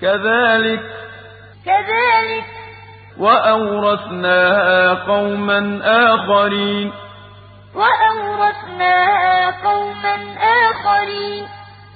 كذلك كذلك وأورثناها قوما آخرين.